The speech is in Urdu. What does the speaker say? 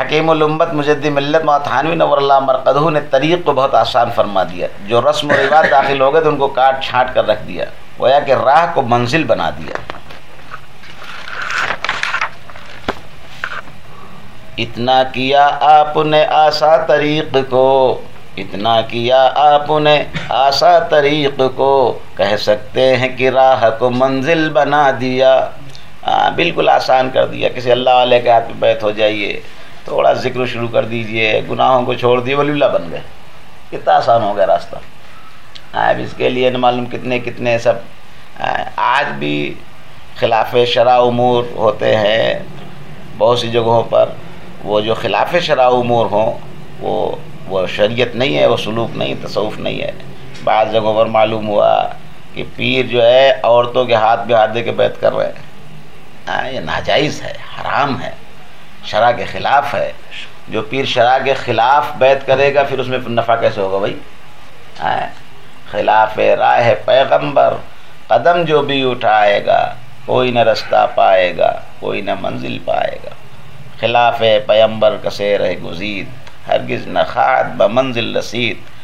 حکیم الامت مجد ملت محتانوی نور اللہ مرقدہ نے طریق کو بہت آسان فرما دیا۔ جو رسم و رواج داخل ہو گئے تو ان کو کاٹ چھانٹ کر رکھ دیا۔ گویا کہ راہ کو منزل بنا دیا۔ اتنا کیا آپ نے آسا طریق کو، اتنا کیا آپ نے آسا طریق کو، کہہ سکتے ہیں کہ راہ کو منزل بنا دیا۔ ہاں، بالکل آسان کر دیا۔ کسی اللہ والے کے ہاتھ میں بیت ہو جائیے۔ تھوڑا ذکر شروع کر دیجیے، گناہوں کو چھوڑ دیے ولی اللہ بن گئے۔ کتنا آسان ہو گیا راستہ۔ اب اس کے لیے نہ معلوم کتنے کتنے سب آج بھی خلاف شرع امور ہوتے ہیں۔ بہت سی جگہوں پر وہ جو خلاف شرع امور ہوں، وہ وہ شریعت نہیں ہے، وہ سلوک نہیں، تصوف نہیں ہے۔ بعض جگہوں پر معلوم ہوا کہ پیر جو ہے، عورتوں کے ہاتھ بھی ہاتھ دے کے بیت کر رہے ہیں۔ یہ ناجائز ہے، حرام ہے۔ شرع کے خلاف ہے۔ جو پیر شرع کے خلاف بیت کرے گا، پھر اس میں نفع کیسے ہوگا بھائی؟ خلاف راہ پیغمبر۔ قدم جو بھی اٹھائے گا، کوئی نہ رستہ پائے گا، کوئی نہ منزل پائے گا۔ خلاف پیمبر کسے رہ گزید، ہرگز نہ خاد بمنزل رسید۔